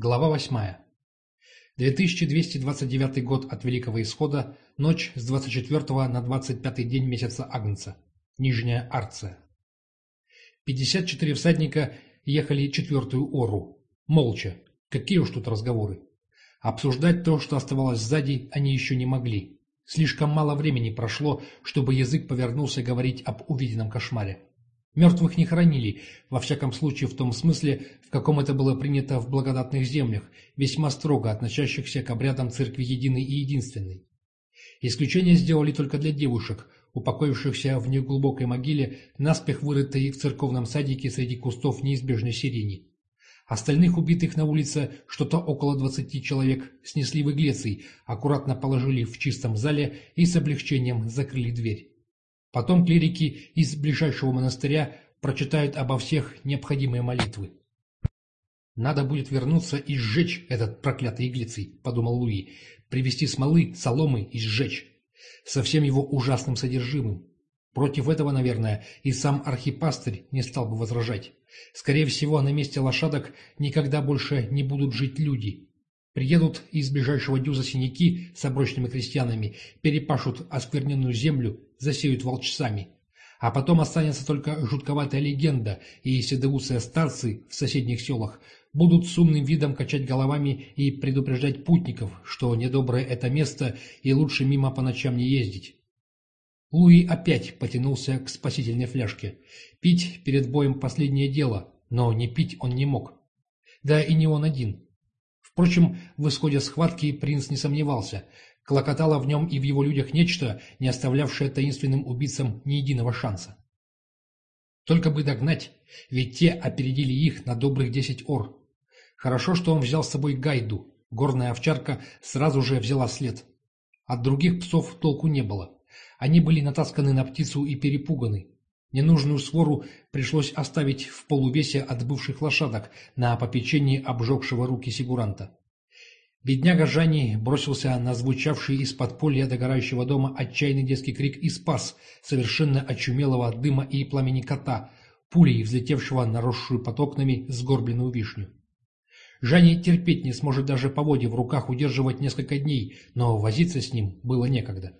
Глава 8. 2229 год от Великого Исхода, ночь с 24 на 25 день месяца Агнца. Нижняя Арция. 54 всадника ехали четвертую ору. Молча. Какие уж тут разговоры. Обсуждать то, что оставалось сзади, они еще не могли. Слишком мало времени прошло, чтобы язык повернулся говорить об увиденном кошмаре. Мертвых не хоронили, во всяком случае в том смысле, в каком это было принято в благодатных землях, весьма строго относящихся к обрядам церкви единой и единственной. Исключение сделали только для девушек, упокоившихся в неглубокой могиле, наспех вырытой в церковном садике среди кустов неизбежной сирени. Остальных убитых на улице, что-то около двадцати человек, снесли в Иглеций, аккуратно положили в чистом зале и с облегчением закрыли дверь. Потом клирики из ближайшего монастыря прочитают обо всех необходимые молитвы. «Надо будет вернуться и сжечь этот проклятый иглицей», — подумал Луи, — «привезти смолы, соломы и сжечь, со всем его ужасным содержимым. Против этого, наверное, и сам архипастырь не стал бы возражать. Скорее всего, на месте лошадок никогда больше не будут жить люди, Приедут из ближайшего дюза синяки с оброчными крестьянами, перепашут оскверненную землю, засеют волчцами. А потом останется только жутковатая легенда, и седоусые старцы в соседних селах будут с умным видом качать головами и предупреждать путников, что недоброе это место и лучше мимо по ночам не ездить. Луи опять потянулся к спасительной фляжке. Пить перед боем последнее дело, но не пить он не мог. Да и не он один. Впрочем, в исходе схватки принц не сомневался. Клокотало в нем и в его людях нечто, не оставлявшее таинственным убийцам ни единого шанса. Только бы догнать, ведь те опередили их на добрых десять ор. Хорошо, что он взял с собой гайду. Горная овчарка сразу же взяла след. От других псов толку не было. Они были натасканы на птицу и перепуганы. Ненужную свору пришлось оставить в полувесе от бывших лошадок на попечении обжегшего руки сигуранта. Бедняга Жанни бросился на звучавший из подполья догорающего дома отчаянный детский крик и спас совершенно очумелого от дыма и пламени кота, пулей взлетевшего на росшую под окнами сгорбленную вишню. Жанни терпеть не сможет даже по воде в руках удерживать несколько дней, но возиться с ним было некогда.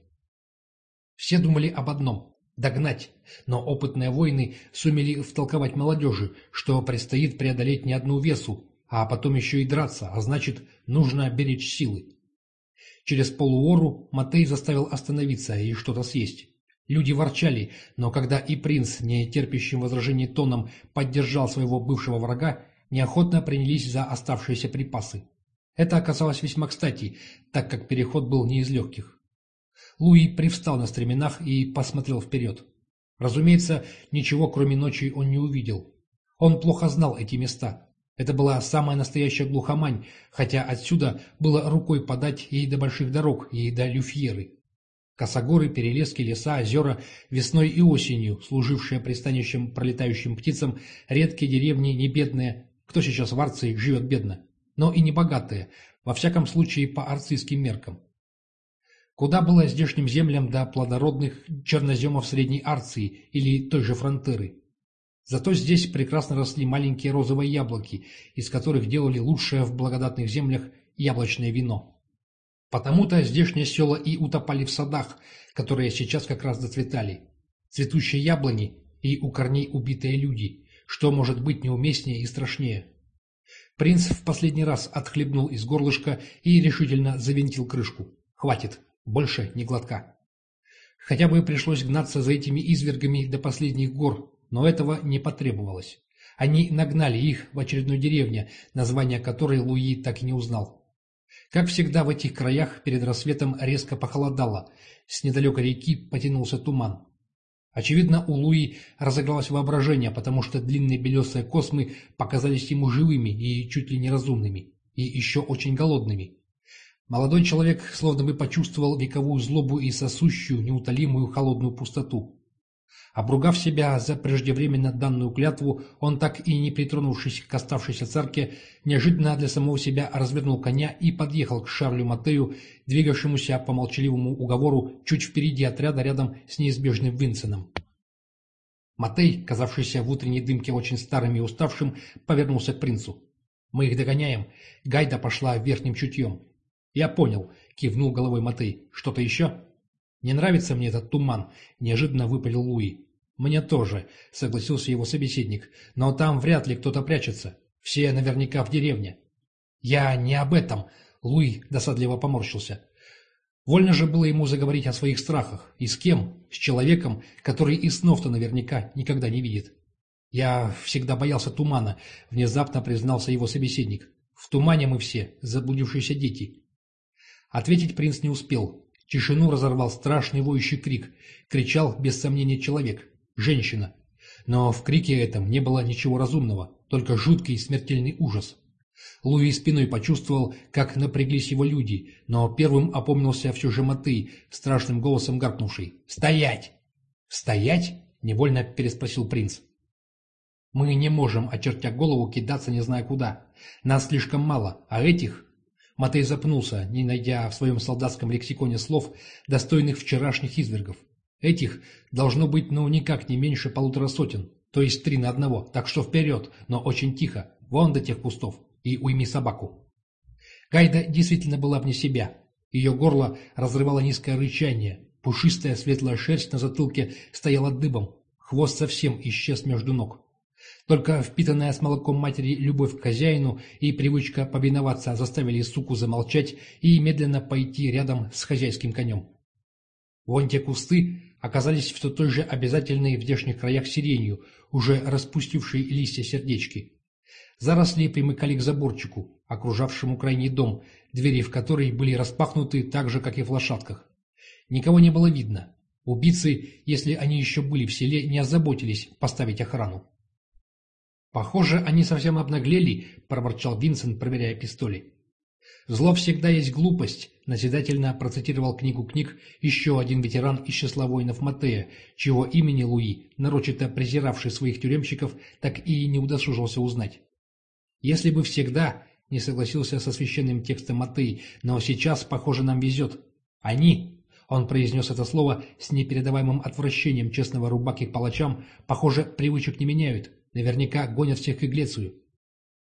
Все думали об одном догнать, но опытные воины сумели втолковать молодежи, что предстоит преодолеть не одну весу, а потом еще и драться, а значит, нужно беречь силы. Через полуору Матей заставил остановиться и что-то съесть. Люди ворчали, но когда и принц, не терпящим возражений тоном, поддержал своего бывшего врага, неохотно принялись за оставшиеся припасы. Это оказалось весьма кстати, так как переход был не из легких. Луи привстал на стременах и посмотрел вперед. Разумеется, ничего кроме ночи он не увидел. Он плохо знал эти места. Это была самая настоящая глухомань, хотя отсюда было рукой подать и до больших дорог, и до Люфьеры. Косогоры, перелески, леса, озера, весной и осенью, служившие пристанищем пролетающим птицам, редкие деревни, не бедные, кто сейчас в Арции живет бедно, но и не богатые, во всяком случае по арцийским меркам. Куда было здешним землям до плодородных черноземов Средней Арции или той же Фронтеры? Зато здесь прекрасно росли маленькие розовые яблоки, из которых делали лучшее в благодатных землях яблочное вино. Потому-то здешние села и утопали в садах, которые сейчас как раз зацветали. Цветущие яблони и у корней убитые люди, что может быть неуместнее и страшнее. Принц в последний раз отхлебнул из горлышка и решительно завинтил крышку. Хватит. Больше ни глотка. Хотя бы пришлось гнаться за этими извергами до последних гор, но этого не потребовалось. Они нагнали их в очередной деревне, название которой Луи так и не узнал. Как всегда в этих краях перед рассветом резко похолодало, с недалекой реки потянулся туман. Очевидно, у Луи разыгралось воображение, потому что длинные белесые космы показались ему живыми и чуть ли не разумными, и еще очень голодными. Молодой человек словно бы почувствовал вековую злобу и сосущую, неутолимую холодную пустоту. Обругав себя за преждевременно данную клятву, он, так и не притронувшись к оставшейся царке, неожиданно для самого себя развернул коня и подъехал к Шарлю Матею, двигавшемуся по молчаливому уговору чуть впереди отряда рядом с неизбежным Винсеном. Матей, казавшийся в утренней дымке очень старым и уставшим, повернулся к принцу. Мы их догоняем. Гайда пошла верхним чутьем. Я понял, кивнул головой Матей. Что-то еще? Не нравится мне этот туман, неожиданно выпалил Луи. Мне тоже, согласился его собеседник. Но там вряд ли кто-то прячется. Все наверняка в деревне. Я не об этом, Луи досадливо поморщился. Вольно же было ему заговорить о своих страхах. И с кем? С человеком, который и снов-то наверняка никогда не видит. «Я всегда боялся тумана», — внезапно признался его собеседник. «В тумане мы все, заблудившиеся дети». Ответить принц не успел. Тишину разорвал страшный воющий крик. Кричал, без сомнения, человек. Женщина. Но в крике этом не было ничего разумного, только жуткий смертельный ужас. Луи спиной почувствовал, как напряглись его люди, но первым опомнился все же Маты, страшным голосом гаркнувший. «Стоять!» «Стоять?» — невольно переспросил принц. Мы не можем, очертя голову, кидаться не зная куда. Нас слишком мало, а этих... Матей запнулся, не найдя в своем солдатском лексиконе слов, достойных вчерашних извергов. Этих должно быть, ну, никак не меньше полутора сотен, то есть три на одного, так что вперед, но очень тихо, вон до тех кустов, и уйми собаку. Гайда действительно была вне себя. Ее горло разрывало низкое рычание, пушистая светлая шерсть на затылке стояла дыбом, хвост совсем исчез между ног. Только впитанная с молоком матери любовь к хозяину и привычка повиноваться заставили суку замолчать и медленно пойти рядом с хозяйским конем. Вон те кусты оказались все той же обязательной в здешних краях сиренью, уже распустившей листья сердечки. Заросли примыкали к заборчику, окружавшему крайний дом, двери в который были распахнуты так же, как и в лошадках. Никого не было видно. Убийцы, если они еще были в селе, не озаботились поставить охрану. «Похоже, они совсем обнаглели», — проворчал Винсент, проверяя пистоли. «Зло всегда есть глупость», — назидательно процитировал книгу книг еще один ветеран из числа воинов Матея, чего имени Луи, нарочито презиравший своих тюремщиков, так и не удосужился узнать. «Если бы всегда», — не согласился со священным текстом Матей, «но сейчас, похоже, нам везет. Они, он произнес это слово с непередаваемым отвращением честного рубаки к палачам, похоже, привычек не меняют. Наверняка гонят всех к Иглецию.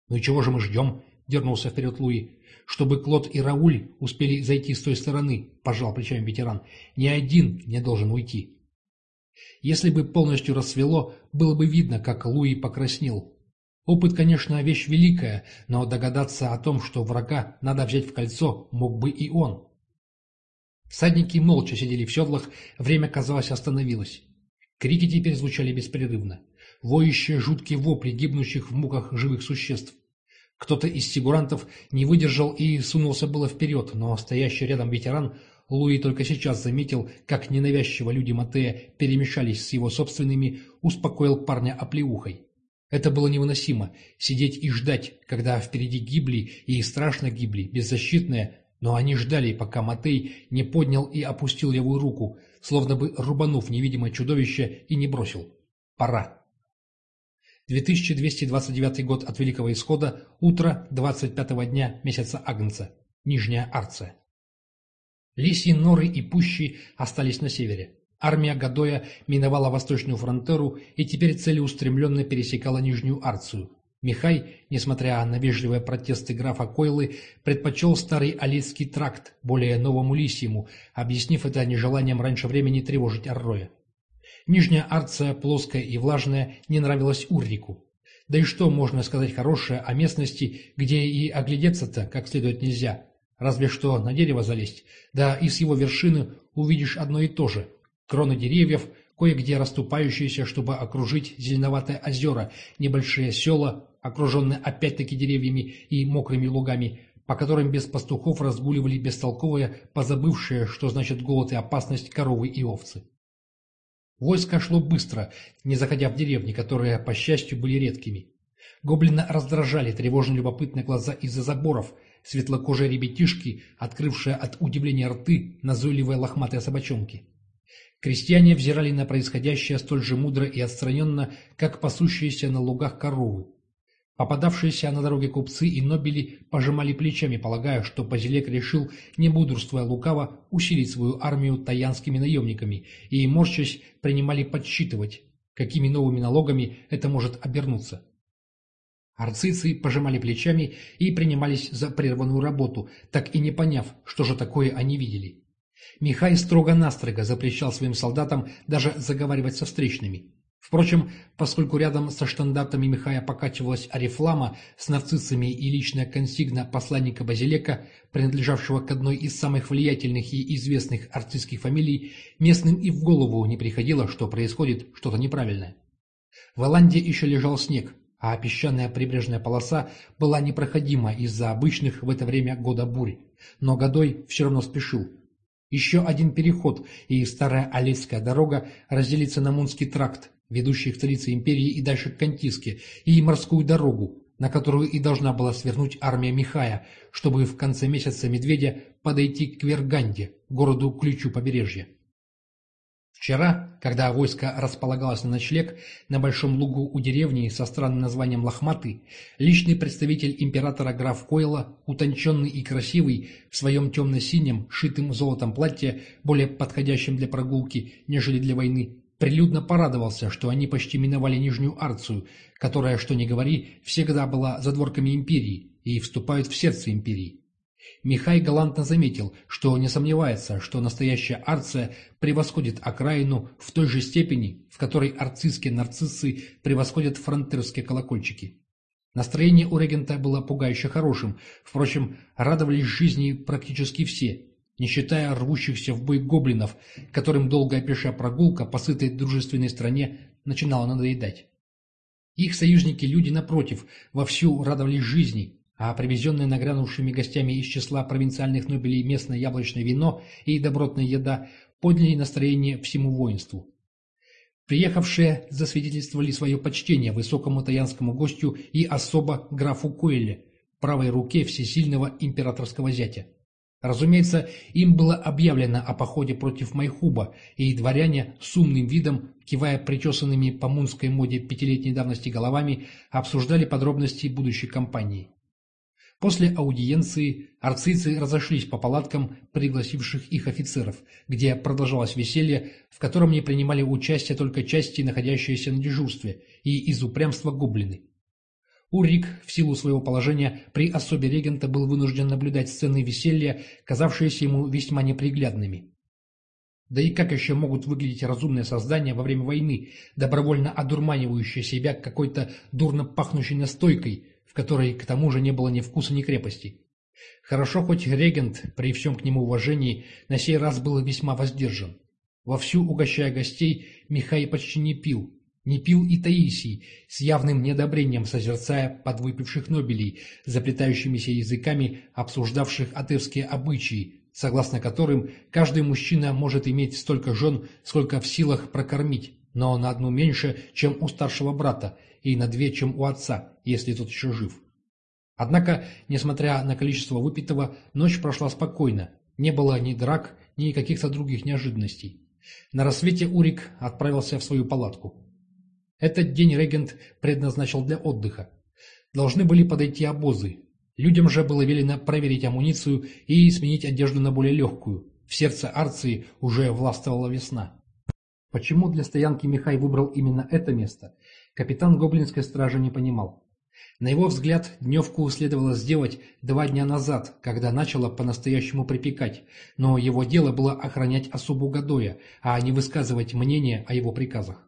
«Ну и чего же мы ждем?» — дернулся вперед Луи. «Чтобы Клод и Рауль успели зайти с той стороны», — пожал плечами ветеран. «Ни один не должен уйти». Если бы полностью рассвело, было бы видно, как Луи покраснел. Опыт, конечно, вещь великая, но догадаться о том, что врага надо взять в кольцо, мог бы и он. Всадники молча сидели в седлах, время, казалось, остановилось. Крики теперь звучали беспрерывно воющие жуткие вопли гибнущих в муках живых существ. Кто-то из сигурантов не выдержал и сунулся было вперед, но стоящий рядом ветеран Луи только сейчас заметил, как ненавязчиво люди Матея перемешались с его собственными, успокоил парня оплеухой. Это было невыносимо — сидеть и ждать, когда впереди гибли и страшно гибли, беззащитные, но они ждали, пока Матей не поднял и опустил левую руку, словно бы рубанув невидимое чудовище и не бросил. Пора. 2229 год от Великого Исхода, утро 25-го дня месяца Агнца, Нижняя Арция. Лисьи норы и пущи остались на севере. Армия Гадоя миновала восточную фронтеру и теперь целеустремленно пересекала Нижнюю Арцию. Михай, несмотря на вежливые протесты графа Койлы, предпочел старый Алицкий тракт более новому Лисьему, объяснив это нежеланием раньше времени тревожить Арроя. Нижняя Арция, плоская и влажная, не нравилась Уррику. Да и что можно сказать хорошее о местности, где и оглядеться-то как следует нельзя? Разве что на дерево залезть, да и с его вершины увидишь одно и то же. Кроны деревьев, кое-где расступающиеся, чтобы окружить зеленоватые озера, небольшие села, окруженные опять-таки деревьями и мокрыми лугами, по которым без пастухов разгуливали бестолковые, позабывшие, что значит голод и опасность коровы и овцы. Войско шло быстро, не заходя в деревни, которые, по счастью, были редкими. Гоблина раздражали тревожно любопытные глаза из-за заборов, светлокожие ребятишки, открывшие от удивления рты, назойливые лохматые собачонки. Крестьяне взирали на происходящее столь же мудро и отстраненно, как пасущиеся на лугах коровы. Попадавшиеся на дороге купцы и нобели пожимали плечами, полагая, что Базилек решил, не мудрствуя лукаво, усилить свою армию таянскими наемниками, и, морщась, принимали подсчитывать, какими новыми налогами это может обернуться. Арцицы пожимали плечами и принимались за прерванную работу, так и не поняв, что же такое они видели. Михай строго-настрого запрещал своим солдатам даже заговаривать со встречными. Впрочем, поскольку рядом со штандартами Михая покачивалась арифлама с нарциссами и личная консигна посланника Базилека, принадлежавшего к одной из самых влиятельных и известных артистских фамилий, местным и в голову не приходило, что происходит что-то неправильное. В Оланде еще лежал снег, а песчаная прибрежная полоса была непроходима из-за обычных в это время года бурь. Но Годой все равно спешил. Еще один переход, и старая Алейская дорога разделится на Мунский тракт, ведущий к столице империи и дальше к Кантиске, и морскую дорогу, на которую и должна была свернуть армия Михая, чтобы в конце месяца Медведя подойти к Верганде, городу-ключу побережья. Вчера, когда войско располагалось на ночлег на большом лугу у деревни со странным названием Лохматый, личный представитель императора граф Койла, утонченный и красивый, в своем темно-синем, шитым золотом платье, более подходящем для прогулки, нежели для войны, прилюдно порадовался, что они почти миновали Нижнюю Арцию, которая, что ни говори, всегда была задворками империи и вступают в сердце империи. Михай галантно заметил, что не сомневается, что настоящая Арция превосходит окраину в той же степени, в которой арцистские нарциссы превосходят фронтерские колокольчики. Настроение у регента было пугающе хорошим, впрочем, радовались жизни практически все, не считая рвущихся в бой гоблинов, которым долгая пешая прогулка по сытой дружественной стране начинала надоедать. Их союзники-люди, напротив, вовсю радовались жизни, а привезенные нагрянувшими гостями из числа провинциальных нобелей местное яблочное вино и добротная еда подняли настроение всему воинству. Приехавшие засвидетельствовали свое почтение высокому таянскому гостю и особо графу Куэлле, правой руке всесильного императорского зятя. Разумеется, им было объявлено о походе против Майхуба, и дворяне с умным видом, кивая причесанными по мунской моде пятилетней давности головами, обсуждали подробности будущей кампании. После аудиенции арцийцы разошлись по палаткам пригласивших их офицеров, где продолжалось веселье, в котором не принимали участие только части, находящиеся на дежурстве, и из упрямства гоблины. Урик, в силу своего положения, при особе регента был вынужден наблюдать сцены веселья, казавшиеся ему весьма неприглядными. Да и как еще могут выглядеть разумные создания во время войны, добровольно одурманивающие себя какой-то дурно пахнущей настойкой, в которой к тому же не было ни вкуса, ни крепости. Хорошо, хоть регент, при всем к нему уважении, на сей раз был весьма воздержан. Вовсю угощая гостей, Михай почти не пил. Не пил и Таисий, с явным недобрением созерцая подвыпивших нобелей, заплетающимися языками, обсуждавших атырские обычаи, согласно которым каждый мужчина может иметь столько жен, сколько в силах прокормить, но на одну меньше, чем у старшего брата, и на две, чем у отца, если тот еще жив. Однако, несмотря на количество выпитого, ночь прошла спокойно, не было ни драк, ни каких-то других неожиданностей. На рассвете Урик отправился в свою палатку. Этот день регент предназначил для отдыха. Должны были подойти обозы. Людям же было велено проверить амуницию и сменить одежду на более легкую. В сердце Арции уже властвовала весна. Почему для стоянки Михай выбрал именно это место, капитан Гоблинской стражи не понимал. На его взгляд, дневку следовало сделать два дня назад, когда начало по-настоящему припекать, но его дело было охранять особу Гадоя, а не высказывать мнение о его приказах.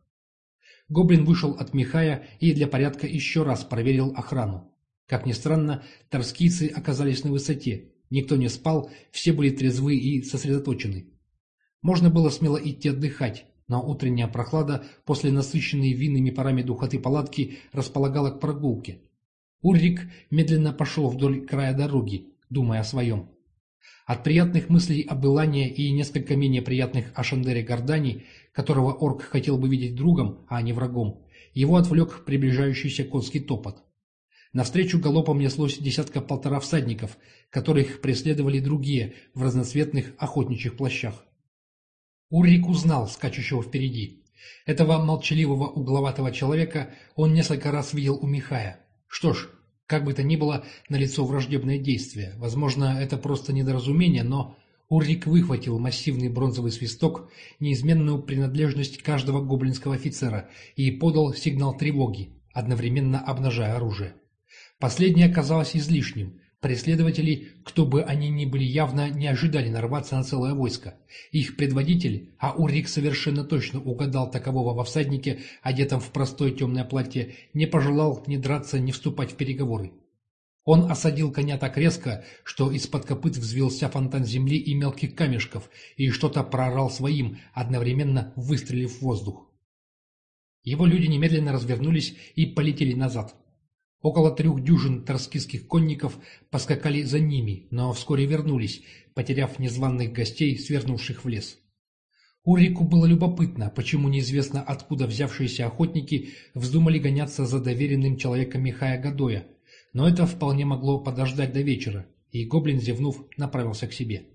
Гоблин вышел от Михая и для порядка еще раз проверил охрану. Как ни странно, торскийцы оказались на высоте. Никто не спал, все были трезвы и сосредоточены. Можно было смело идти отдыхать, но утренняя прохлада после насыщенной винными парами духоты палатки располагала к прогулке. Уррик медленно пошел вдоль края дороги, думая о своем. От приятных мыслей об Илане и несколько менее приятных о Шандере Гордани, которого орк хотел бы видеть другом, а не врагом, его отвлек приближающийся конский топот. Навстречу галопом неслось десятка-полтора всадников, которых преследовали другие в разноцветных охотничьих плащах. Уррик узнал скачущего впереди. Этого молчаливого угловатого человека он несколько раз видел у Михая. Что ж, как бы то ни было, налицо враждебное действие. Возможно, это просто недоразумение, но Уррик выхватил массивный бронзовый свисток, неизменную принадлежность каждого гоблинского офицера, и подал сигнал тревоги, одновременно обнажая оружие. Последнее оказалось излишним. Преследователи, кто бы они ни были, явно не ожидали нарваться на целое войско. Их предводитель, а Урик совершенно точно угадал такового во всаднике, одетом в простое темное платье, не пожелал ни драться, ни вступать в переговоры. Он осадил коня так резко, что из-под копыт взвился фонтан земли и мелких камешков, и что-то проорал своим, одновременно выстрелив в воздух. Его люди немедленно развернулись и полетели назад. Около трех дюжин торскистских конников поскакали за ними, но вскоре вернулись, потеряв незваных гостей, свернувших в лес. Урику было любопытно, почему неизвестно откуда взявшиеся охотники вздумали гоняться за доверенным человеком Михая Гадоя, но это вполне могло подождать до вечера, и гоблин, зевнув, направился к себе.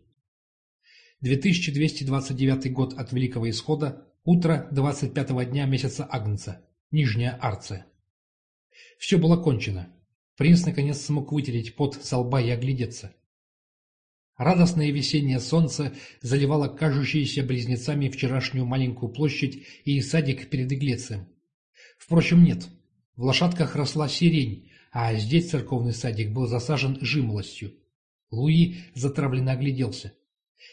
2229 год от Великого Исхода, утро 25-го дня месяца Агнца, Нижняя Арция. Все было кончено. Принц наконец смог вытереть пот со лба и оглядеться. Радостное весеннее солнце заливало кажущиеся близнецами вчерашнюю маленькую площадь и садик перед Иглецием. Впрочем, нет. В лошадках росла сирень, а здесь церковный садик был засажен жимолостью. Луи затравленно огляделся.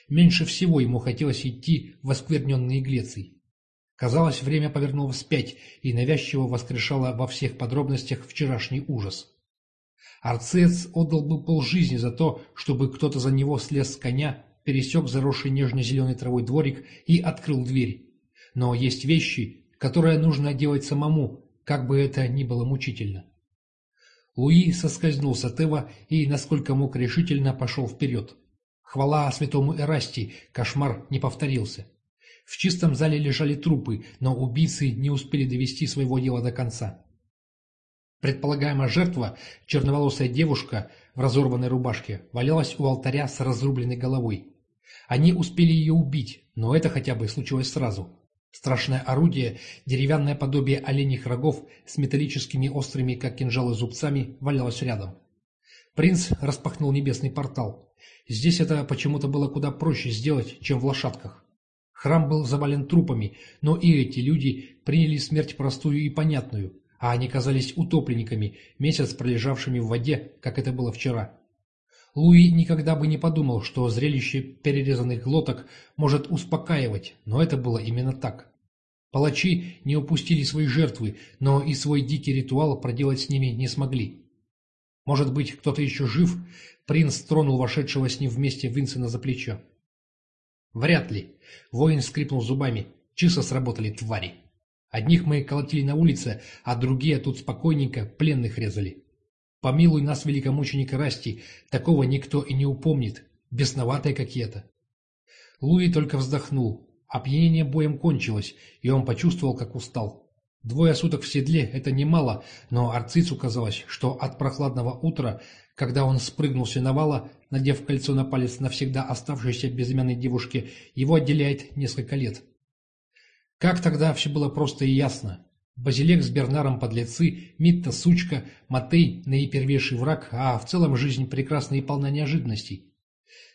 Меньше всего ему хотелось идти в оскверненный Иглеций. Казалось, время повернуло вспять и навязчиво воскрешало во всех подробностях вчерашний ужас. Арцец отдал бы полжизни за то, чтобы кто-то за него слез с коня, пересек заросший нежно-зеленой травой дворик и открыл дверь. Но есть вещи, которые нужно делать самому, как бы это ни было мучительно. Луи соскользнул с Атева и, насколько мог решительно, пошел вперед. Хвала святому Эрасти, кошмар не повторился. В чистом зале лежали трупы, но убийцы не успели довести своего дела до конца. Предполагаемая жертва, черноволосая девушка в разорванной рубашке, валялась у алтаря с разрубленной головой. Они успели ее убить, но это хотя бы случилось сразу. Страшное орудие, деревянное подобие оленьих рогов с металлическими острыми, как кинжалы, зубцами, валялось рядом. Принц распахнул небесный портал. Здесь это почему-то было куда проще сделать, чем в лошадках. Храм был завален трупами, но и эти люди приняли смерть простую и понятную, а они казались утопленниками, месяц пролежавшими в воде, как это было вчера. Луи никогда бы не подумал, что зрелище перерезанных глоток может успокаивать, но это было именно так. Палачи не упустили свои жертвы, но и свой дикий ритуал проделать с ними не смогли. Может быть, кто-то еще жив? Принц тронул вошедшего с ним вместе Винсена за плечо. Вряд ли. Воин скрипнул зубами. Чисто сработали твари. Одних мы колотили на улице, а другие тут спокойненько пленных резали. Помилуй нас, великомученик Расти, такого никто и не упомнит. Бесноватые какие-то. Луи только вздохнул. Опьянение боем кончилось, и он почувствовал, как устал. Двое суток в седле – это немало, но Арцицу казалось, что от прохладного утра когда он спрыгнул с сеновала, надев кольцо на палец навсегда оставшейся безымянной девушке, его отделяет несколько лет. Как тогда все было просто и ясно. Базилек с Бернаром подлецы, Митта сучка, Матей наипервейший враг, а в целом жизнь прекрасна и полна неожиданностей.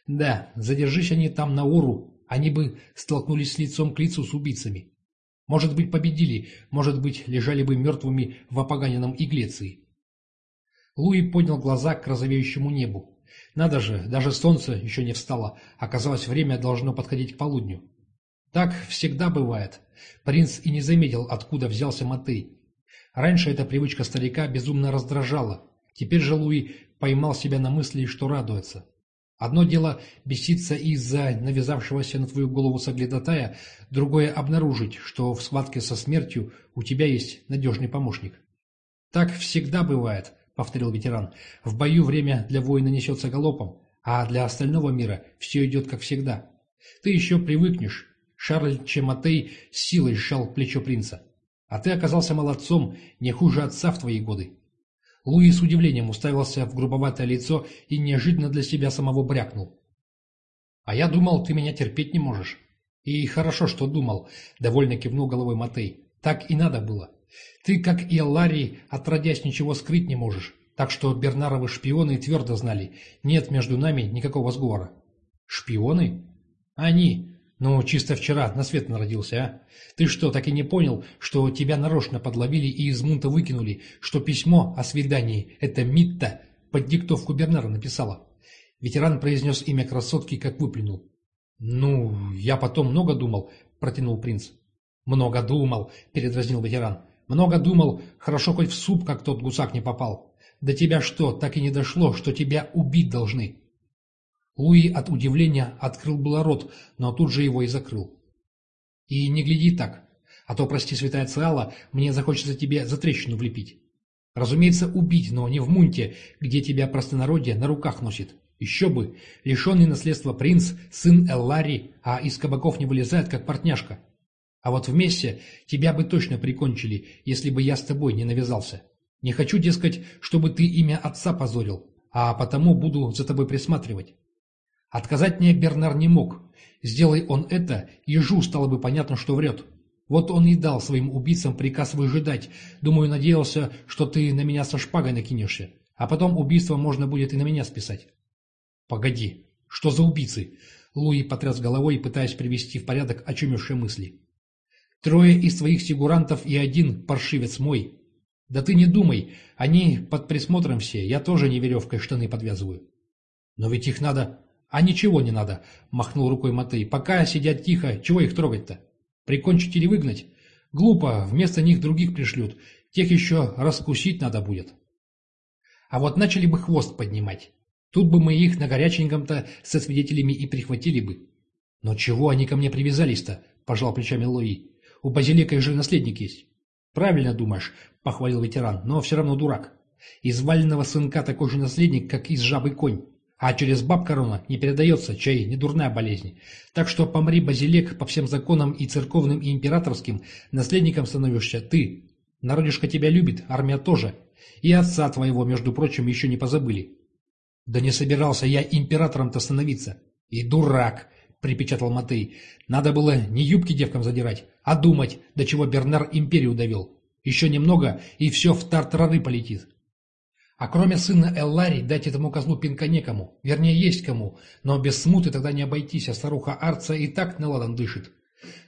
Да, задержись они там на Ору, они бы столкнулись лицом к лицу с убийцами. Может быть, победили, может быть, лежали бы мертвыми в опоганенном Иглеции. Луи поднял глаза к розовеющему небу. Надо же, даже солнце еще не встало, оказалось, время должно подходить к полудню. Так всегда бывает. Принц и не заметил, откуда взялся Матей. Раньше эта привычка старика безумно раздражала. Теперь же Луи поймал себя на мысли, что радуется. Одно дело беситься из-за навязавшегося на твою голову соглядатая, другое обнаружить, что в схватке со смертью у тебя есть надежный помощник. Так всегда бывает, повторил ветеран. «В бою время для воина несется галопом, а для остального мира все идет как всегда. Ты еще привыкнешь». Шарль Чематей силой сжал плечо принца. «А ты оказался молодцом, не хуже отца в твои годы». Луи с удивлением уставился в грубоватое лицо и неожиданно для себя самого брякнул. «А я думал, ты меня терпеть не можешь». «И хорошо, что думал», — довольно кивнул головой Матей. «Так и надо было. Ты, как и Ларри, отродясь ничего скрыть не можешь, так что Бернаровы шпионы твердо знали, нет между нами никакого сговора. Шпионы? Они. Ну, чисто вчера на свет народился, а? Ты что, так и не понял, что тебя нарочно подловили и из мунта выкинули, что письмо о свидании это Митта под диктовку Бернара написала? Ветеран произнес имя красотки, как выплюнул. «Ну, я потом много думал», — протянул принц. «Много думал», — передразнил ветеран. «Много думал, хорошо хоть в суп, как тот гусак не попал. До тебя что, так и не дошло, что тебя убить должны?» Луи от удивления открыл было рот, но тут же его и закрыл. «И не гляди так, а то, прости, святая Циала, мне захочется тебе за трещину влепить. Разумеется, убить, но не в мунте, где тебя простонародье на руках носит. Еще бы, лишенный наследства принц, сын Эллари, а из кабаков не вылезает, как портняшка. А вот вместе тебя бы точно прикончили, если бы я с тобой не навязался. Не хочу, дескать, чтобы ты имя отца позорил, а потому буду за тобой присматривать. Отказать мне Бернар не мог. Сделай он это, ежу стало бы понятно, что врет. Вот он и дал своим убийцам приказ выжидать. Думаю, надеялся, что ты на меня со шпагой накинешься. А потом убийство можно будет и на меня списать. Погоди, что за убийцы? Луи потряс головой, пытаясь привести в порядок очумевшие мысли. Трое из твоих фигурантов и один паршивец мой. Да ты не думай, они под присмотром все, я тоже не веревкой штаны подвязываю. Но ведь их надо... «А ничего не надо», — махнул рукой Матей. «Пока сидят тихо, чего их трогать-то? Прикончить или выгнать? Глупо, вместо них других пришлют. Тех еще раскусить надо будет». А вот начали бы хвост поднимать. Тут бы мы их на горяченьком-то со свидетелями и прихватили бы. «Но чего они ко мне привязались-то?» — пожал плечами Луи. «У Базилика же наследник есть». «Правильно думаешь», — похвалил ветеран, — «но все равно дурак. Из валенного сынка такой же наследник, как из жабы конь. А через баб корона не передается, чай не дурная болезнь. Так что помри, базилек, по всем законам и церковным, и императорским, наследником становишься ты. Народишко тебя любит, армия тоже. И отца твоего, между прочим, еще не позабыли. Да не собирался я императором-то становиться. И дурак, припечатал Матей. Надо было не юбки девкам задирать, а думать, до чего Бернар империю довел. Еще немного, и все в тартарары полетит. А кроме сына Эллари дать этому козлу пинка некому. Вернее, есть кому. Но без смуты тогда не обойтись, а старуха Арца и так наладан дышит.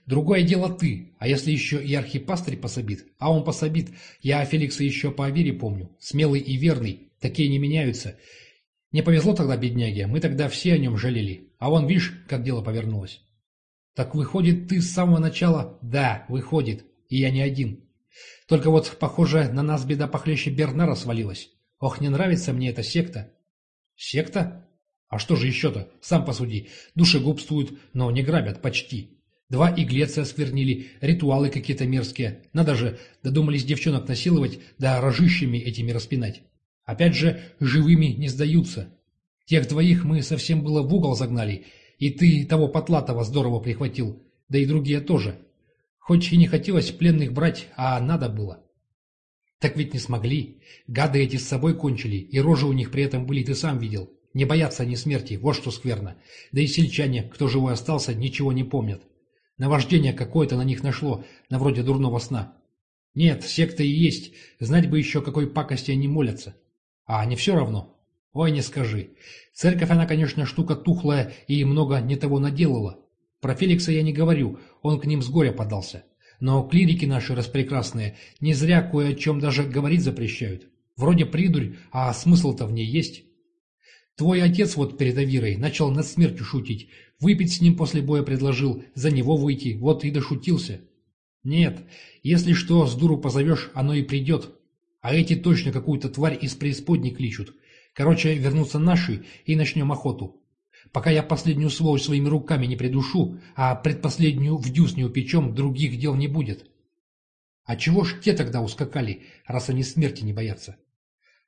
Другое дело ты, а если еще и архипастырь пособит, а он пособит, я Феликса еще по Авере помню, смелый и верный, такие не меняются. Не повезло тогда бедняге, мы тогда все о нем жалели, а он, видишь, как дело повернулось. Так выходит, ты с самого начала? Да, выходит, и я не один. Только вот, похоже, на нас беда похлеще Бернара свалилась. Ох, не нравится мне эта секта. Секта? А что же еще-то? Сам посуди. Душегубствуют, но не грабят, почти. Два иглеца свернили, ритуалы какие-то мерзкие. Надо же, додумались девчонок насиловать, да рожищами этими распинать. Опять же, живыми не сдаются. Тех двоих мы совсем было в угол загнали, и ты того потлатого здорово прихватил, да и другие тоже. Хоть и не хотелось пленных брать, а надо было. Так ведь не смогли. Гады эти с собой кончили, и рожи у них при этом были, ты сам видел. Не боятся они смерти, вот что скверно. Да и сельчане, кто живой остался, ничего не помнят. Наваждение какое-то на них нашло, на вроде дурного сна. Нет, секта и есть, знать бы еще, какой пакости они молятся. А не все равно. Ой, не скажи. Церковь, она, конечно, штука тухлая и много не того наделала. Про Феликса я не говорю, он к ним с горя подался. Но клирики наши распрекрасные не зря кое о чем даже говорить запрещают. Вроде придурь, а смысл-то в ней есть. Твой отец вот перед Авирой начал над смертью шутить. Выпить с ним после боя предложил, за него выйти, вот и дошутился. Нет, если что, с дуру позовешь, оно и придет. А эти точно какую-то тварь из преисподней кличут. Короче, вернутся наши и начнем охоту. Пока я последнюю сволочь своими руками не придушу, а предпоследнюю в дюз не упечем, других дел не будет. А чего ж те тогда ускакали, раз они смерти не боятся?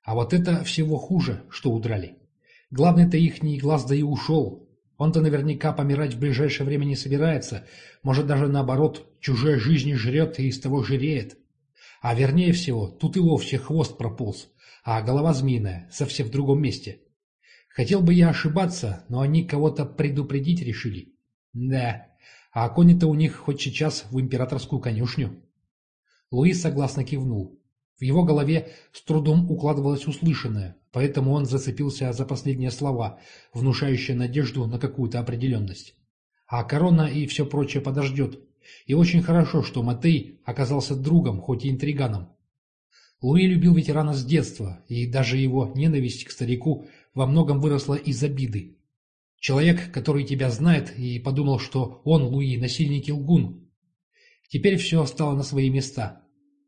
А вот это всего хуже, что удрали. Главный-то ихний глаз да и ушел. Он-то наверняка помирать в ближайшее время не собирается, может даже наоборот, чужие жизни жрет и из того жиреет. А вернее всего, тут и вовсе хвост прополз, а голова змеиная совсем в другом месте. Хотел бы я ошибаться, но они кого-то предупредить решили. Да, а кони-то у них хоть сейчас в императорскую конюшню. Луис согласно кивнул. В его голове с трудом укладывалось услышанное, поэтому он зацепился за последние слова, внушающие надежду на какую-то определенность. А корона и все прочее подождет. И очень хорошо, что Матей оказался другом, хоть и интриганом. Луи любил ветерана с детства, и даже его ненависть к старику во многом выросла из обиды. Человек, который тебя знает, и подумал, что он, Луи, насильник и лгун. Теперь все стало на свои места.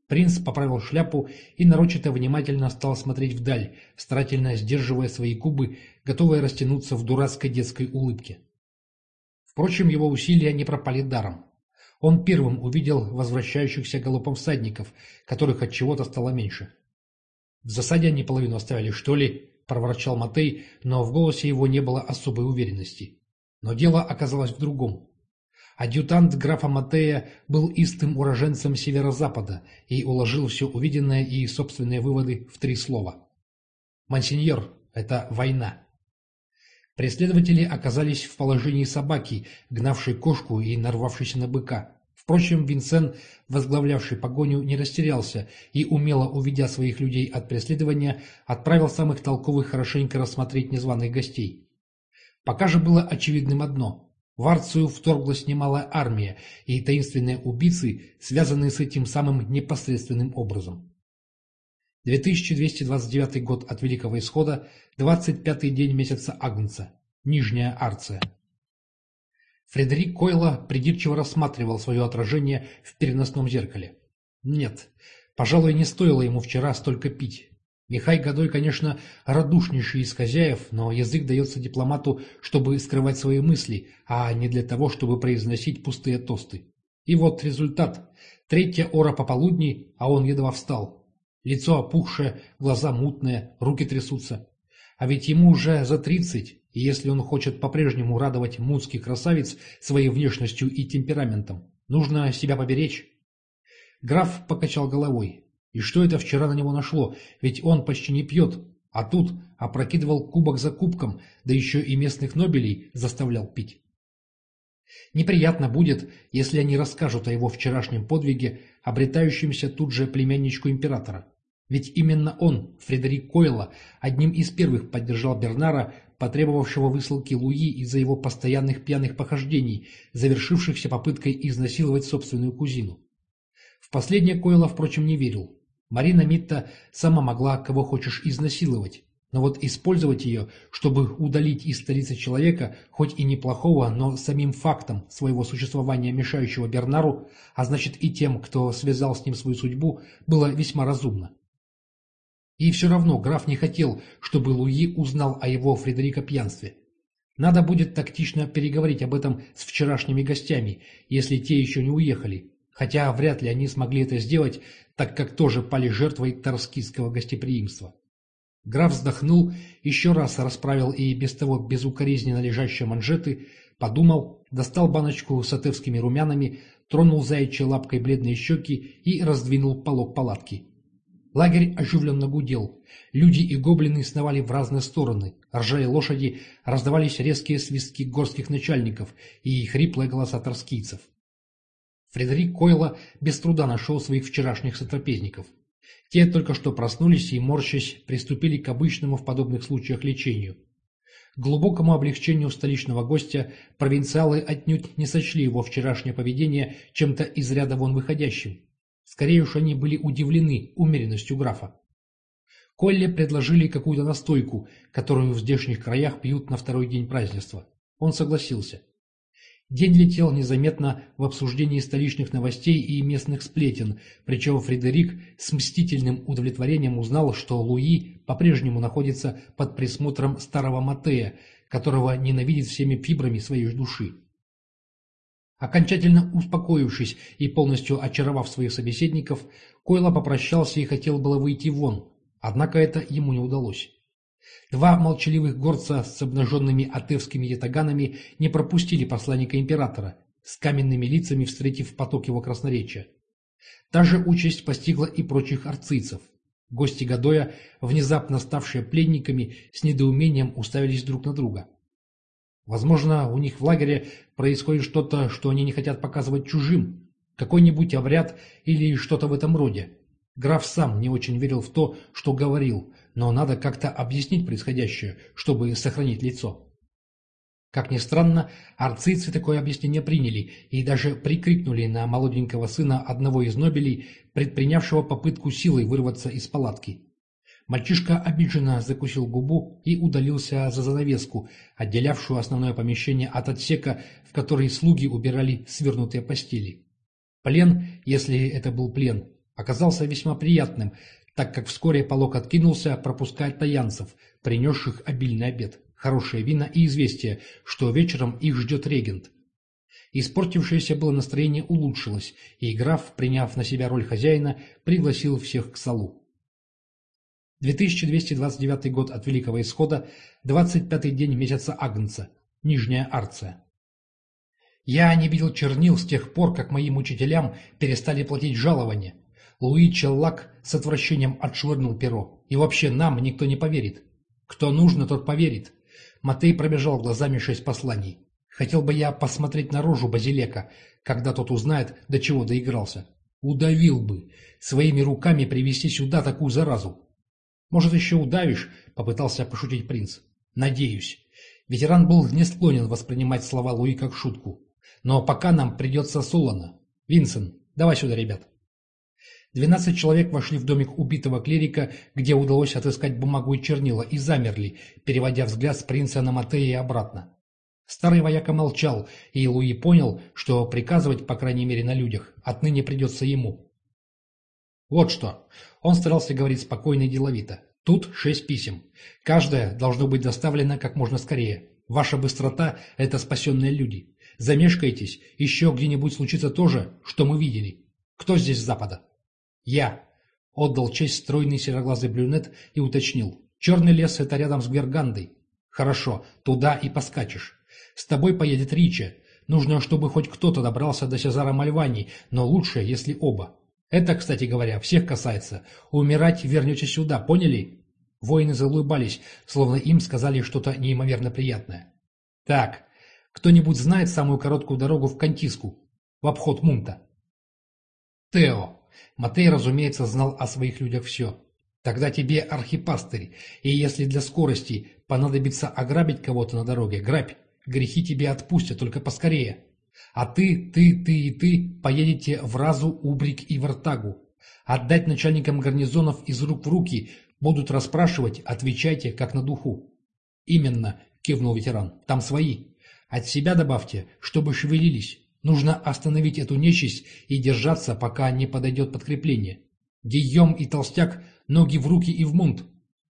Принц поправил шляпу и нарочито внимательно стал смотреть вдаль, старательно сдерживая свои губы, готовые растянуться в дурацкой детской улыбке. Впрочем, его усилия не пропали даром. Он первым увидел возвращающихся галопом всадников, которых от чего-то стало меньше. В засаде они половину оставили, что ли, проворчал Матей, но в голосе его не было особой уверенности. Но дело оказалось в другом. Адъютант графа Матея был истым уроженцем северо-запада и уложил все увиденное и собственные выводы в три слова. «Монсеньор, это война». Преследователи оказались в положении собаки, гнавшей кошку и нарвавшейся на быка. Впрочем, Винсен, возглавлявший погоню, не растерялся и, умело уведя своих людей от преследования, отправил самых толковых хорошенько рассмотреть незваных гостей. Пока же было очевидным одно – в Арцию вторглась немалая армия и таинственные убийцы, связанные с этим самым непосредственным образом. 2229 год от Великого Исхода, 25-й день месяца Агнца, Нижняя Арция. Фредерик Койло придирчиво рассматривал свое отражение в переносном зеркале. Нет, пожалуй, не стоило ему вчера столько пить. Михай Годой, конечно, радушнейший из хозяев, но язык дается дипломату, чтобы скрывать свои мысли, а не для того, чтобы произносить пустые тосты. И вот результат. Третья ора пополудни, а он едва встал. Лицо опухшее, глаза мутные, руки трясутся. А ведь ему уже за тридцать, и если он хочет по-прежнему радовать мудских красавиц своей внешностью и темпераментом, нужно себя поберечь. Граф покачал головой. И что это вчера на него нашло? Ведь он почти не пьет, а тут опрокидывал кубок за кубком, да еще и местных нобелей заставлял пить. Неприятно будет, если они расскажут о его вчерашнем подвиге, обретающемся тут же племянничку императора. Ведь именно он, Фредерик Койло, одним из первых поддержал Бернара, потребовавшего высылки Луи из-за его постоянных пьяных похождений, завершившихся попыткой изнасиловать собственную кузину. В последнее Койло, впрочем, не верил. Марина Митта сама могла кого хочешь изнасиловать, но вот использовать ее, чтобы удалить из столицы человека, хоть и неплохого, но самим фактом своего существования мешающего Бернару, а значит и тем, кто связал с ним свою судьбу, было весьма разумно. И все равно граф не хотел, чтобы Луи узнал о его Фредерика пьянстве. Надо будет тактично переговорить об этом с вчерашними гостями, если те еще не уехали, хотя вряд ли они смогли это сделать, так как тоже пали жертвой торскистского гостеприимства. Граф вздохнул, еще раз расправил и без того безукоризненно лежащие манжеты, подумал, достал баночку с атевскими румянами, тронул заячьей лапкой бледные щеки и раздвинул полог палатки. Лагерь оживленно гудел. Люди и гоблины сновали в разные стороны. Ржая лошади, раздавались резкие свистки горских начальников и хриплые голоса торскийцев. Фредерик Койло без труда нашел своих вчерашних сотрапезников. Те только что проснулись и, морщась, приступили к обычному в подобных случаях лечению. К глубокому облегчению столичного гостя провинциалы отнюдь не сочли его вчерашнее поведение чем-то из ряда вон выходящим. Скорее уж они были удивлены умеренностью графа. Колле предложили какую-то настойку, которую в здешних краях пьют на второй день празднества. Он согласился. День летел незаметно в обсуждении столичных новостей и местных сплетен, причем Фредерик с мстительным удовлетворением узнал, что Луи по-прежнему находится под присмотром старого Матея, которого ненавидит всеми фибрами своей души. Окончательно успокоившись и полностью очаровав своих собеседников, Койло попрощался и хотел было выйти вон, однако это ему не удалось. Два молчаливых горца с обнаженными атевскими ятаганами не пропустили посланника императора, с каменными лицами встретив поток его красноречия. Та же участь постигла и прочих арцийцев. Гости Гадоя, внезапно ставшие пленниками, с недоумением уставились друг на друга. Возможно, у них в лагере происходит что-то, что они не хотят показывать чужим, какой-нибудь обряд или что-то в этом роде. Граф сам не очень верил в то, что говорил, но надо как-то объяснить происходящее, чтобы сохранить лицо. Как ни странно, арцийцы такое объяснение приняли и даже прикрикнули на молоденького сына одного из нобелей, предпринявшего попытку силой вырваться из палатки. Мальчишка обиженно закусил губу и удалился за занавеску, отделявшую основное помещение от отсека, в который слуги убирали свернутые постели. Плен, если это был плен, оказался весьма приятным, так как вскоре полок откинулся, пропуская таянцев, принесших обильный обед хорошее вина и известие, что вечером их ждет регент. Испортившееся было настроение улучшилось, и граф, приняв на себя роль хозяина, пригласил всех к столу. 2229 год от Великого Исхода, 25-й день месяца Агнца, Нижняя Арция. Я не видел чернил с тех пор, как моим учителям перестали платить жалование. Луи Челлак с отвращением отшвырнул перо. И вообще нам никто не поверит. Кто нужно, тот поверит. Матей пробежал глазами шесть посланий. Хотел бы я посмотреть на рожу Базилека, когда тот узнает, до чего доигрался. Удавил бы. Своими руками привести сюда такую заразу. Может, еще удавишь? Попытался пошутить принц. Надеюсь. Ветеран был не склонен воспринимать слова Луи как шутку. Но пока нам придется солоно. Винсен, давай сюда, ребят. Двенадцать человек вошли в домик убитого клирика, где удалось отыскать бумагу и чернила, и замерли, переводя взгляд с принца на Матея и обратно. Старый вояка молчал, и Луи понял, что приказывать, по крайней мере на людях, отныне придется ему. Вот что. Он старался говорить спокойно и деловито. Тут шесть писем. Каждое должно быть доставлено как можно скорее. Ваша быстрота – это спасенные люди. Замешкайтесь, еще где-нибудь случится то же, что мы видели. Кто здесь с запада? «Я», — отдал честь стройный сероглазый брюнет и уточнил. «Черный лес — это рядом с Гергандой». «Хорошо, туда и поскачешь. С тобой поедет Рича. Нужно, чтобы хоть кто-то добрался до Сезара Мальвани, но лучше, если оба. Это, кстати говоря, всех касается. Умирать вернете сюда, поняли?» Воины заулыбались, словно им сказали что-то неимоверно приятное. «Так, кто-нибудь знает самую короткую дорогу в Кантиску, в обход Мунта?» «Тео», Матей, разумеется, знал о своих людях все. Тогда тебе архипастырь, и если для скорости понадобится ограбить кого-то на дороге, грабь, грехи тебе отпустят, только поскорее. А ты, ты, ты и ты поедете в Разу, Убрик и Вартагу. Отдать начальникам гарнизонов из рук в руки, будут расспрашивать, отвечайте, как на духу. Именно, кивнул ветеран, там свои. От себя добавьте, чтобы шевелились. Нужно остановить эту нечисть и держаться, пока не подойдет подкрепление. Гийом и Толстяк ноги в руки и в мунт.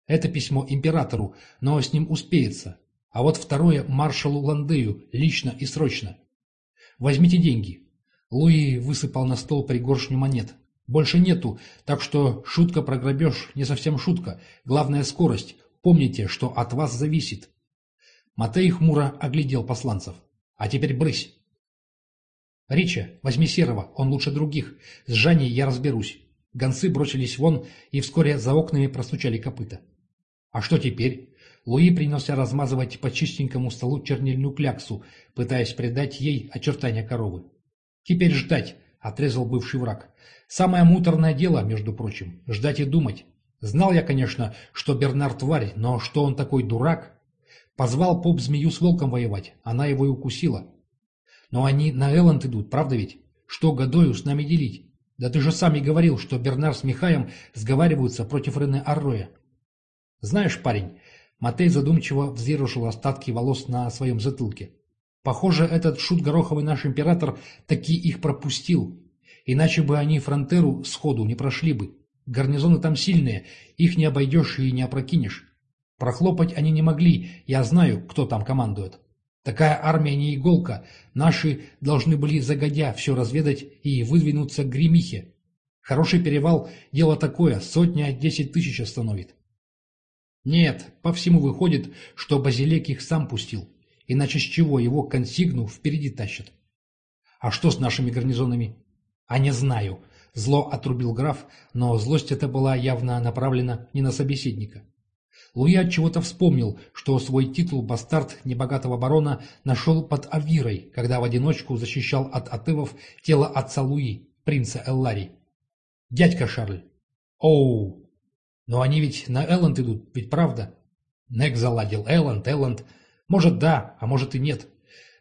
Это письмо императору, но с ним успеется. А вот второе маршалу Ландею, лично и срочно. Возьмите деньги. Луи высыпал на стол пригоршню монет. Больше нету, так что шутка про грабеж не совсем шутка. Главная скорость. Помните, что от вас зависит. Матей хмуро оглядел посланцев. А теперь брысь. «Рича, возьми Серого, он лучше других. С Жаней я разберусь». Гонцы бросились вон, и вскоре за окнами простучали копыта. «А что теперь?» Луи принялся размазывать по чистенькому столу чернильную кляксу, пытаясь придать ей очертания коровы. «Теперь ждать», — отрезал бывший враг. «Самое муторное дело, между прочим, ждать и думать. Знал я, конечно, что Бернард тварь, но что он такой дурак? Позвал поп змею с волком воевать, она его и укусила. Но они на Элленд идут, правда ведь? Что Гадою с нами делить? Да ты же сам и говорил, что Бернар с Михаем сговариваются против Рене Арроя. Знаешь, парень, Матей задумчиво взъерушил остатки волос на своем затылке. Похоже, этот шут Гороховый наш император таки их пропустил. Иначе бы они фронтеру сходу не прошли бы. Гарнизоны там сильные, их не обойдешь и не опрокинешь. Прохлопать они не могли, я знаю, кто там командует. Такая армия не иголка. Наши должны были загодя все разведать и выдвинуться к Гремихе. Хороший перевал – дело такое, сотня десять тысяч остановит. Нет, по всему выходит, что Базилек их сам пустил. Иначе с чего его консигну впереди тащат? А что с нашими гарнизонами? А не знаю. Зло отрубил граф, но злость эта была явно направлена не на собеседника. Луи от чего-то вспомнил, что свой титул бастард небогатого барона нашел под Авирой, когда в одиночку защищал от атывов тело отца Луи, принца Эллари. «Дядька Шарль!» «Оу! Но они ведь на Элленд идут, ведь правда?» Нек заладил Элленд, Элленд. Может, да, а может и нет.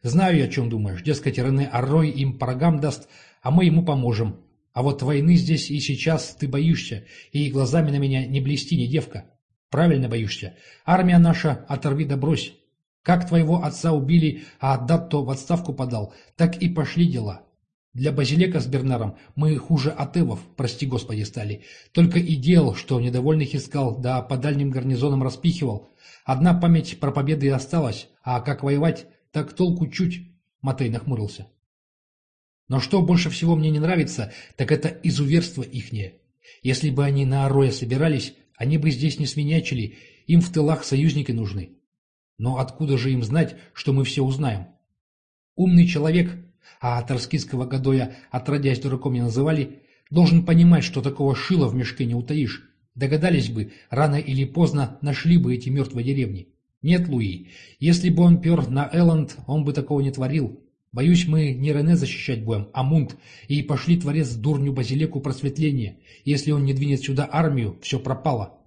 Знаю я, о чем думаешь. Дескать, Рене Аррой им по рогам даст, а мы ему поможем. А вот войны здесь и сейчас ты боишься, и глазами на меня не блести, не девка. Правильно боишься. Армия наша оторви да брось. Как твоего отца убили, а Датто в отставку подал, так и пошли дела. Для Базилека с Бернаром мы хуже атевов, прости господи, стали. Только и делал, что недовольных искал, да по дальним гарнизонам распихивал. Одна память про победы и осталась, а как воевать, так толку чуть, Матей нахмурился. Но что больше всего мне не нравится, так это изуверство ихнее. Если бы они на Ороя собирались, они бы здесь не свинячили, им в тылах союзники нужны. Но откуда же им знать, что мы все узнаем? Умный человек, а Тарскистского Гадоя отродясь дураком не называли, должен понимать, что такого шила в мешке не утаишь. Догадались бы, рано или поздно нашли бы эти мертвые деревни. Нет, Луи, если бы он пер на Элланд, он бы такого не творил. Боюсь, мы не Рене защищать будем, а Мунт, и пошли творец дурню Базилеку просветление. Если он не двинет сюда армию, все пропало.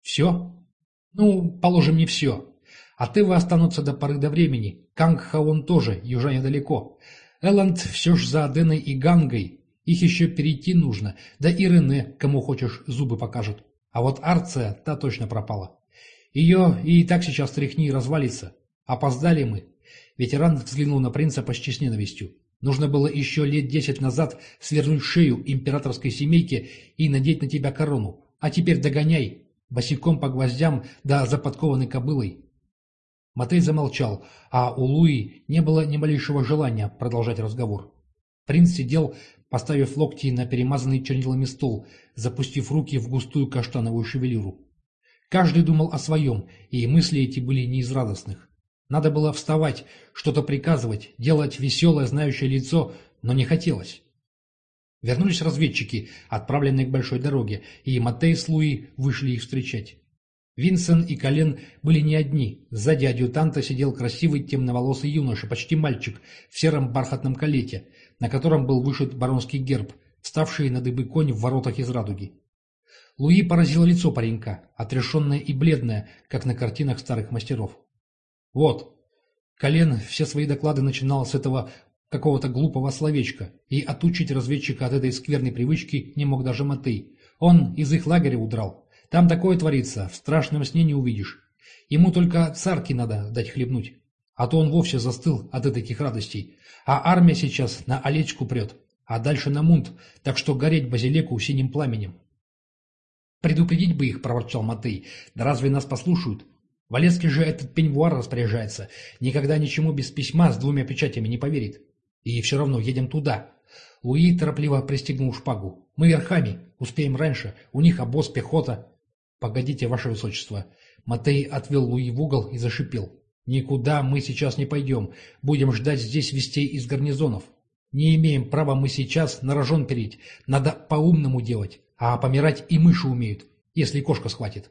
Все? Ну, положим, не все. А ты вы останутся до поры до времени. Кангхаон тоже, южане далеко. Элланд все ж за Аденой и Гангой. Их еще перейти нужно. Да и Рене, кому хочешь, зубы покажут. А вот Арция, та точно пропала. Ее и так сейчас тряхни и развалится. Опоздали мы. Ветеран взглянул на принца почти с ненавистью. Нужно было еще лет десять назад свернуть шею императорской семейке и надеть на тебя корону. А теперь догоняй, босиком по гвоздям, да за подкованной кобылой. Матей замолчал, а у Луи не было ни малейшего желания продолжать разговор. Принц сидел, поставив локти на перемазанный чернилами стол, запустив руки в густую каштановую шевелюру. Каждый думал о своем, и мысли эти были не из радостных. Надо было вставать, что-то приказывать, делать веселое, знающее лицо, но не хотелось. Вернулись разведчики, отправленные к большой дороге, и Матей с Луи вышли их встречать. Винсен и Колен были не одни. Сзади адъютанта сидел красивый темноволосый юноша, почти мальчик, в сером бархатном калете, на котором был вышит баронский герб, ставший на дыбы конь в воротах из радуги. Луи поразило лицо паренька, отрешенное и бледное, как на картинах старых мастеров. Вот. Колен все свои доклады начинал с этого какого-то глупого словечка, и отучить разведчика от этой скверной привычки не мог даже Матей. Он из их лагеря удрал. Там такое творится, в страшном сне не увидишь. Ему только царки надо дать хлебнуть. А то он вовсе застыл от этих радостей. А армия сейчас на Олечку прет, а дальше на Мунт, так что гореть базилеку синим пламенем. «Предупредить бы их», — проворчал Матей. «Да разве нас послушают? Валецкий же этот пеньвуар распоряжается. Никогда ничему без письма с двумя печатями не поверит. И все равно едем туда». Луи торопливо пристегнул шпагу. «Мы верхами. Успеем раньше. У них обоз, пехота». «Погодите, ваше высочество». Матей отвел Луи в угол и зашипел. «Никуда мы сейчас не пойдем. Будем ждать здесь вестей из гарнизонов. Не имеем права мы сейчас на рожон переть. Надо по-умному делать. А помирать и мыши умеют, если кошка схватит.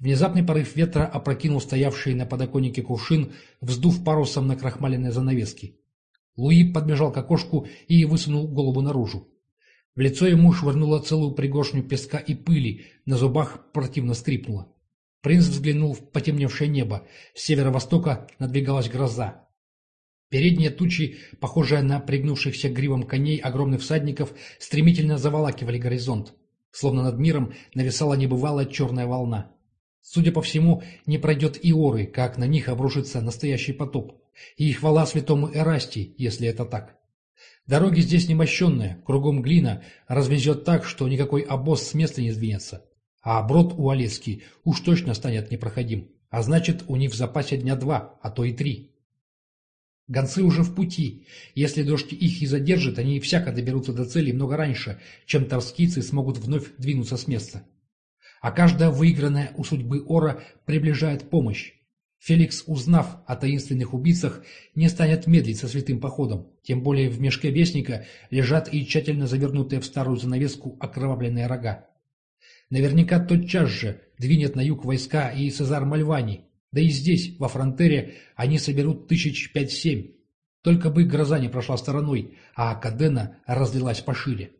Внезапный порыв ветра опрокинул стоявший на подоконнике кувшин, вздув парусом на крахмаленные занавески. Луи подбежал к окошку и высунул голову наружу. В лицо ему швырнуло целую пригоршню песка и пыли, на зубах противно скрипнуло. Принц взглянул в потемневшее небо. С северо-востока надвигалась гроза. Передние тучи, похожие на пригнувшихся гривом коней огромных всадников, стремительно заволакивали горизонт. Словно над миром нависала небывалая черная волна. Судя по всему, не пройдет и оры, как на них обрушится настоящий потоп. И хвала святому Эрасти, если это так. Дороги здесь немощенные, кругом глина, развезет так, что никакой обоз с места не сдвинется. А брод у Олецкий уж точно станет непроходим. А значит, у них в запасе дня два, а то и три. Гонцы уже в пути. Если дождь их и задержит, они всяко доберутся до цели много раньше, чем торскийцы смогут вновь двинуться с места. А каждая выигранная у судьбы Ора приближает помощь. Феликс, узнав о таинственных убийцах, не станет медлить со святым походом, тем более в мешке вестника лежат и тщательно завернутые в старую занавеску окровавленные рога. Наверняка тотчас же двинет на юг войска и Цезар Мальвани, да и здесь, во фронтере, они соберут тысяч пять-семь. Только бы гроза не прошла стороной, а Кадена разлилась пошире.